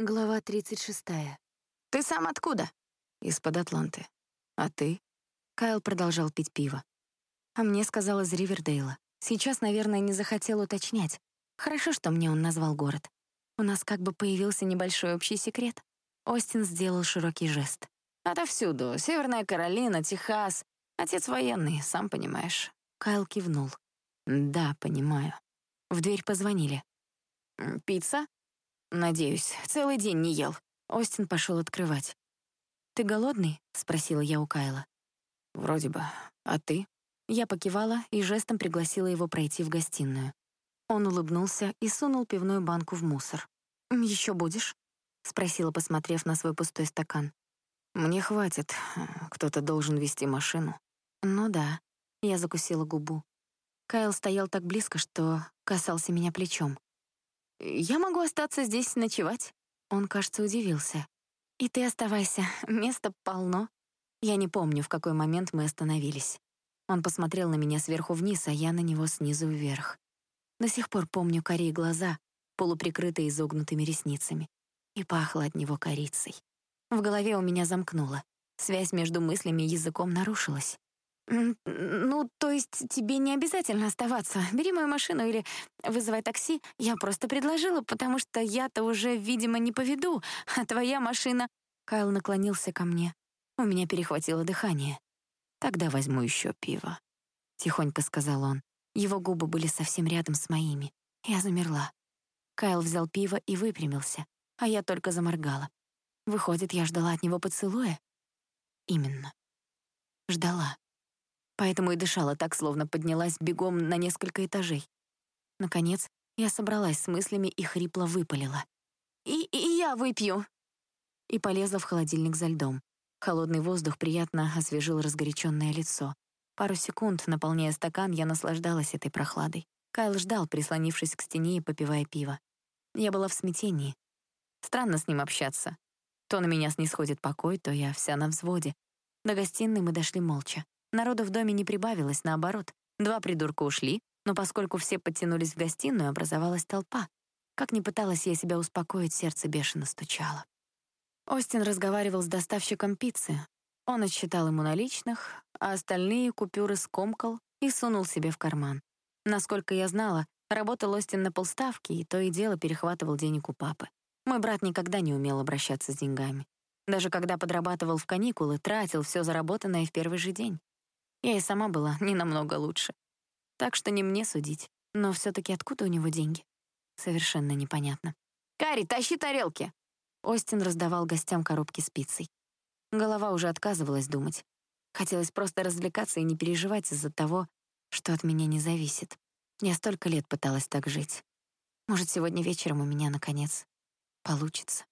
Глава 36. «Ты сам откуда?» «Из-под Атланты. А ты?» Кайл продолжал пить пиво. А мне сказал из Ривердейла. Сейчас, наверное, не захотел уточнять. Хорошо, что мне он назвал город. У нас как бы появился небольшой общий секрет. Остин сделал широкий жест. «Отовсюду. Северная Каролина, Техас. Отец военный, сам понимаешь». Кайл кивнул. «Да, понимаю». В дверь позвонили. «Пицца?» «Надеюсь, целый день не ел». Остин пошел открывать. «Ты голодный?» — спросила я у Кайла. «Вроде бы. А ты?» Я покивала и жестом пригласила его пройти в гостиную. Он улыбнулся и сунул пивную банку в мусор. «Еще будешь?» — спросила, посмотрев на свой пустой стакан. «Мне хватит. Кто-то должен вести машину». «Ну да». Я закусила губу. Кайл стоял так близко, что касался меня плечом. «Я могу остаться здесь ночевать?» Он, кажется, удивился. «И ты оставайся, места полно». Я не помню, в какой момент мы остановились. Он посмотрел на меня сверху вниз, а я на него снизу вверх. До сих пор помню корей глаза, полуприкрытые изогнутыми ресницами. И пахло от него корицей. В голове у меня замкнуло. Связь между мыслями и языком нарушилась. «Ну, то есть тебе не обязательно оставаться. Бери мою машину или вызывай такси. Я просто предложила, потому что я-то уже, видимо, не поведу, а твоя машина...» Кайл наклонился ко мне. У меня перехватило дыхание. «Тогда возьму еще пиво», — тихонько сказал он. Его губы были совсем рядом с моими. Я замерла. Кайл взял пиво и выпрямился, а я только заморгала. Выходит, я ждала от него поцелуя? Именно. Ждала поэтому и дышала так, словно поднялась бегом на несколько этажей. Наконец, я собралась с мыслями и хрипло выпалила. «И, и я выпью!» И полезла в холодильник за льдом. Холодный воздух приятно освежил разгоряченное лицо. Пару секунд, наполняя стакан, я наслаждалась этой прохладой. Кайл ждал, прислонившись к стене и попивая пиво. Я была в смятении. Странно с ним общаться. То на меня снисходит покой, то я вся на взводе. До гостиной мы дошли молча. Народу в доме не прибавилось, наоборот. Два придурка ушли, но поскольку все подтянулись в гостиную, образовалась толпа. Как ни пыталась я себя успокоить, сердце бешено стучало. Остин разговаривал с доставщиком пиццы. Он отсчитал ему наличных, а остальные купюры скомкал и сунул себе в карман. Насколько я знала, работал Остин на полставки и то и дело перехватывал денег у папы. Мой брат никогда не умел обращаться с деньгами. Даже когда подрабатывал в каникулы, тратил все заработанное в первый же день. Я и сама была не намного лучше. Так что не мне судить. Но все таки откуда у него деньги? Совершенно непонятно. «Карри, тащи тарелки!» Остин раздавал гостям коробки с пиццей. Голова уже отказывалась думать. Хотелось просто развлекаться и не переживать из-за того, что от меня не зависит. Я столько лет пыталась так жить. Может, сегодня вечером у меня, наконец, получится.